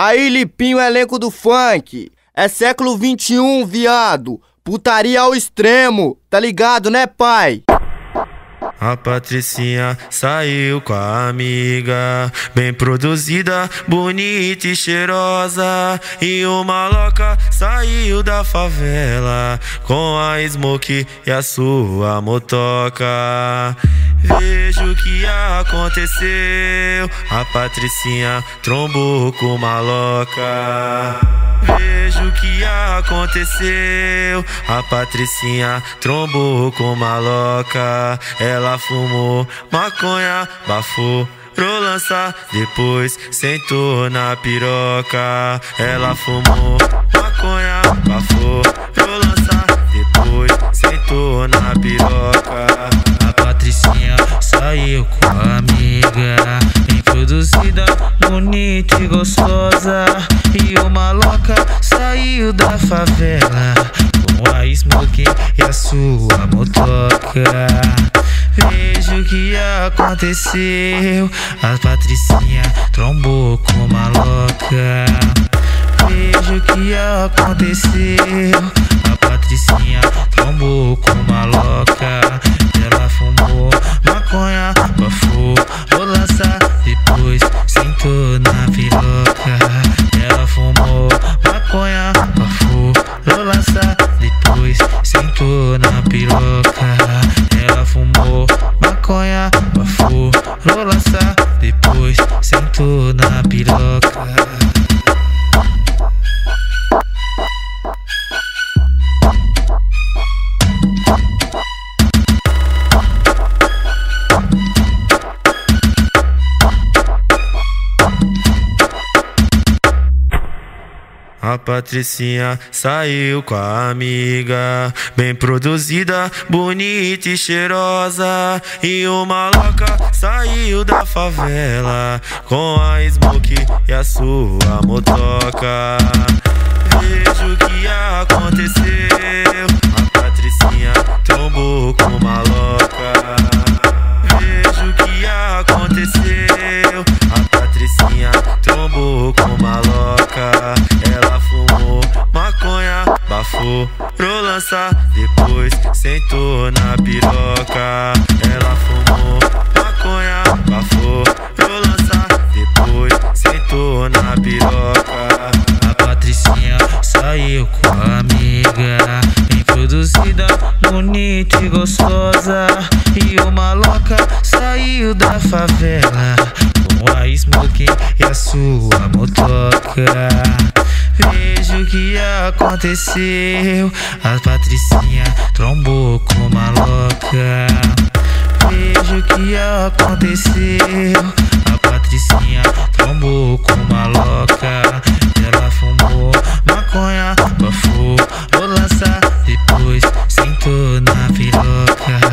Aí, Lipinho, elenco do funk. É século 21, viado. Putaria ao extremo, tá ligado, né, pai? A Patricinha saiu com a amiga, bem produzida, bonita e cheirosa. E o maloca saiu da favela com a Smoke e a sua motoca. Vejo o que aconteceu. A Patricinha trombou com o maloca. Vejo o que aconteceu. A Patricinha trombou com maloca. Ela fumou maconha, bafou pro lançar, depois sentou na piroca. Ela fumou maconha, bafou pro lançar, depois sentou na piroca. E gostosa. E o maloca saiu da favela com a smoke e a sua motoca. Vejo o que aconteceu. A Patricinha trombou com uma louca. Vejo o que aconteceu. A Patricinha A Patricinha saiu com a amiga, bem produzida, bonita e cheirosa. E o maloca saiu da favela com a smoke e a sua motoca. Vejo o que aconteceu. A Patricinha trombou Depois sentou na piroca. Ela fumou maconha, bafou pro lançar. Depois sentou na piroca. A Patricinha saiu com a amiga, bem produzida, bonita e gostosa. E o maloca saiu da favela com a smoke e a sua motoca. Vejo o que aconteceu. A Patricinha trombou com uma louca. Vejo o que aconteceu. A Patricinha trombou com uma louca. Ela fumou maconha, bafou, vou lançar. Depois sentou na piroca.